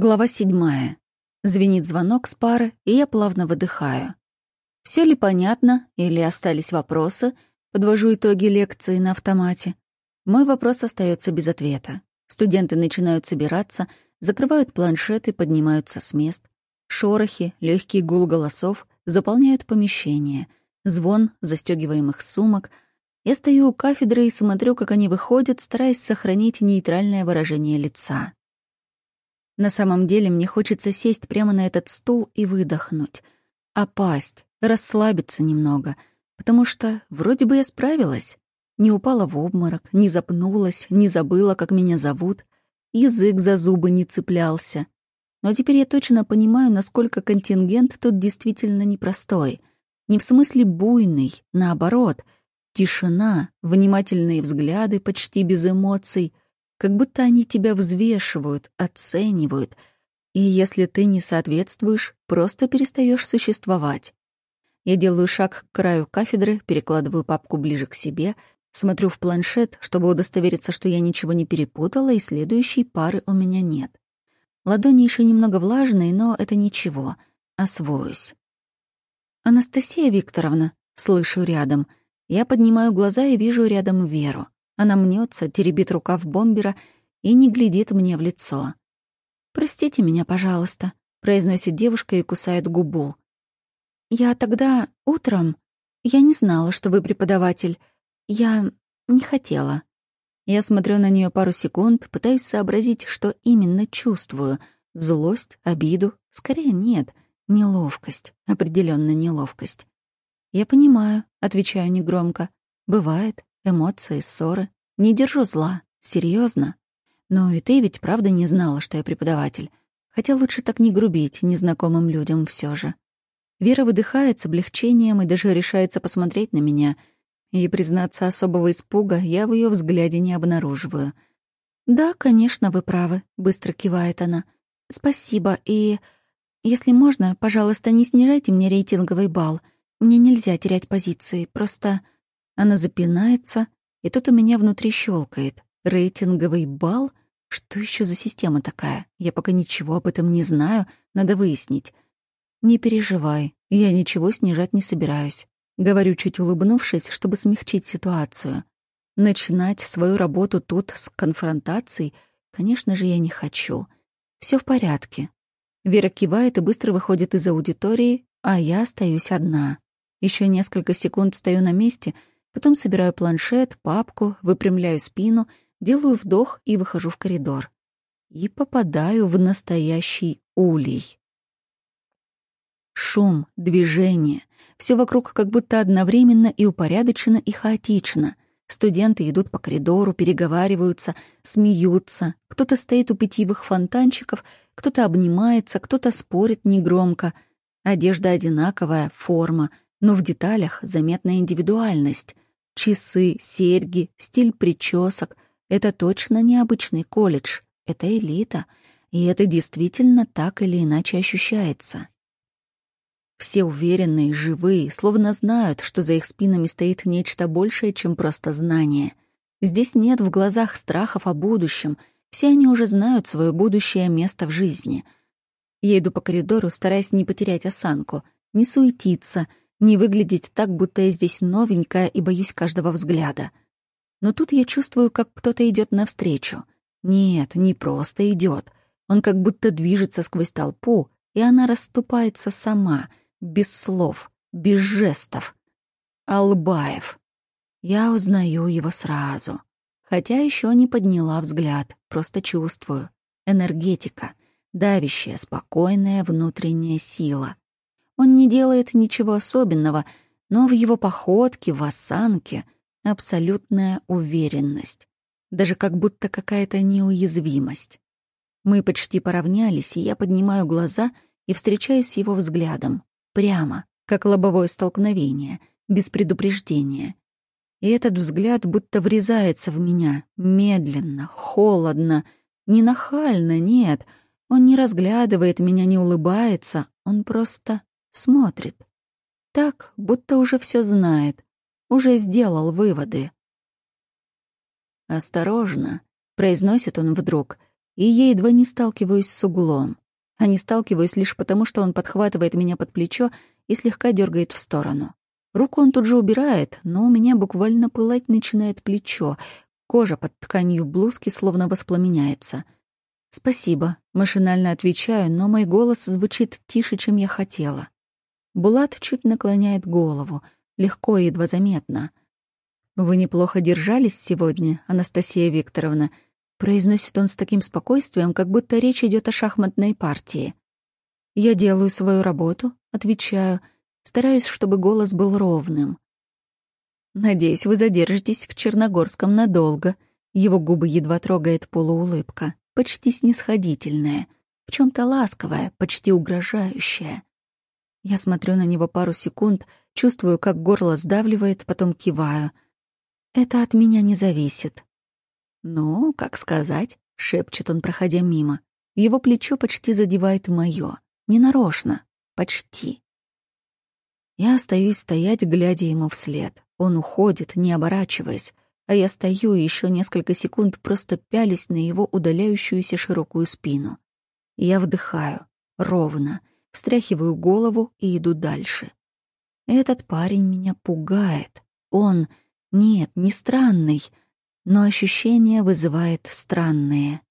Глава седьмая. Звенит звонок с пары, и я плавно выдыхаю. Все ли понятно или остались вопросы? Подвожу итоги лекции на автомате. Мой вопрос остается без ответа. Студенты начинают собираться, закрывают планшеты, поднимаются с мест. Шорохи, легкий гул голосов заполняют помещение. Звон застегиваемых сумок. Я стою у кафедры и смотрю, как они выходят, стараясь сохранить нейтральное выражение лица. На самом деле мне хочется сесть прямо на этот стул и выдохнуть. Опасть, расслабиться немного, потому что вроде бы я справилась. Не упала в обморок, не запнулась, не забыла, как меня зовут. Язык за зубы не цеплялся. Но теперь я точно понимаю, насколько контингент тут действительно непростой. Не в смысле буйный, наоборот. Тишина, внимательные взгляды почти без эмоций — как будто они тебя взвешивают, оценивают, и если ты не соответствуешь, просто перестаешь существовать. Я делаю шаг к краю кафедры, перекладываю папку ближе к себе, смотрю в планшет, чтобы удостовериться, что я ничего не перепутала, и следующей пары у меня нет. Ладони еще немного влажные, но это ничего. Освоюсь. «Анастасия Викторовна», — слышу рядом. Я поднимаю глаза и вижу рядом Веру. Она мнется, теребит рукав бомбера и не глядит мне в лицо. «Простите меня, пожалуйста», — произносит девушка и кусает губу. «Я тогда утром... Я не знала, что вы преподаватель. Я не хотела». Я смотрю на нее пару секунд, пытаюсь сообразить, что именно чувствую. Злость, обиду? Скорее нет. Неловкость. определенно неловкость. «Я понимаю», — отвечаю негромко. «Бывает. Эмоции, ссоры. Не держу зла. Серьезно. Но и ты ведь правда не знала, что я преподаватель. Хотя лучше так не грубить незнакомым людям все же. Вера выдыхает с облегчением и даже решается посмотреть на меня. И, признаться, особого испуга я в ее взгляде не обнаруживаю. «Да, конечно, вы правы», — быстро кивает она. «Спасибо, и... Если можно, пожалуйста, не снижайте мне рейтинговый балл. Мне нельзя терять позиции, просто...» Она запинается, и тут у меня внутри щелкает. Рейтинговый балл? Что еще за система такая? Я пока ничего об этом не знаю, надо выяснить. Не переживай, я ничего снижать не собираюсь. Говорю, чуть улыбнувшись, чтобы смягчить ситуацию. Начинать свою работу тут с конфронтацией, конечно же, я не хочу. Все в порядке. Вера кивает и быстро выходит из аудитории, а я остаюсь одна. Еще несколько секунд стою на месте — Потом собираю планшет, папку, выпрямляю спину, делаю вдох и выхожу в коридор. И попадаю в настоящий улей. Шум, движение. Все вокруг как будто одновременно и упорядочено, и хаотично. Студенты идут по коридору, переговариваются, смеются. Кто-то стоит у питьевых фонтанчиков, кто-то обнимается, кто-то спорит негромко. Одежда одинаковая, форма, но в деталях заметна индивидуальность. Часы, серьги, стиль причесок — это точно необычный колледж, это элита, и это действительно так или иначе ощущается. Все уверенные, живые, словно знают, что за их спинами стоит нечто большее, чем просто знание. Здесь нет в глазах страхов о будущем, все они уже знают свое будущее место в жизни. Я иду по коридору, стараясь не потерять осанку, не суетиться — не выглядеть так, будто я здесь новенькая и боюсь каждого взгляда. Но тут я чувствую, как кто-то идет навстречу. Нет, не просто идет. Он как будто движется сквозь толпу, и она расступается сама, без слов, без жестов. Албаев. Я узнаю его сразу. Хотя еще не подняла взгляд, просто чувствую. Энергетика, давящая, спокойная внутренняя сила. Он не делает ничего особенного, но в его походке, в осанке абсолютная уверенность. Даже как будто какая-то неуязвимость. Мы почти поравнялись, и я поднимаю глаза и встречаюсь с его взглядом. Прямо, как лобовое столкновение, без предупреждения. И этот взгляд будто врезается в меня, медленно, холодно, не нахально, нет. Он не разглядывает меня, не улыбается, он просто Смотрит. Так, будто уже все знает, уже сделал выводы. «Осторожно», — произносит он вдруг, и я едва не сталкиваюсь с углом. А не сталкиваюсь лишь потому, что он подхватывает меня под плечо и слегка дергает в сторону. Руку он тут же убирает, но у меня буквально пылать начинает плечо. Кожа под тканью блузки словно воспламеняется. «Спасибо», — машинально отвечаю, но мой голос звучит тише, чем я хотела. Булат чуть наклоняет голову, легко и едва заметно. «Вы неплохо держались сегодня, Анастасия Викторовна», — произносит он с таким спокойствием, как будто речь идет о шахматной партии. «Я делаю свою работу», — отвечаю, стараюсь, чтобы голос был ровным. «Надеюсь, вы задержитесь в Черногорском надолго», его губы едва трогает полуулыбка, почти снисходительная, в чем то ласковая, почти угрожающая. Я смотрю на него пару секунд, чувствую, как горло сдавливает, потом киваю. Это от меня не зависит. «Ну, как сказать?» — шепчет он, проходя мимо. Его плечо почти задевает моё. Ненарочно. Почти. Я остаюсь стоять, глядя ему вслед. Он уходит, не оборачиваясь, а я стою и еще несколько секунд просто пялюсь на его удаляющуюся широкую спину. Я вдыхаю. Ровно. Встряхиваю голову и иду дальше. Этот парень меня пугает. Он... Нет, не странный, но ощущения вызывает странные.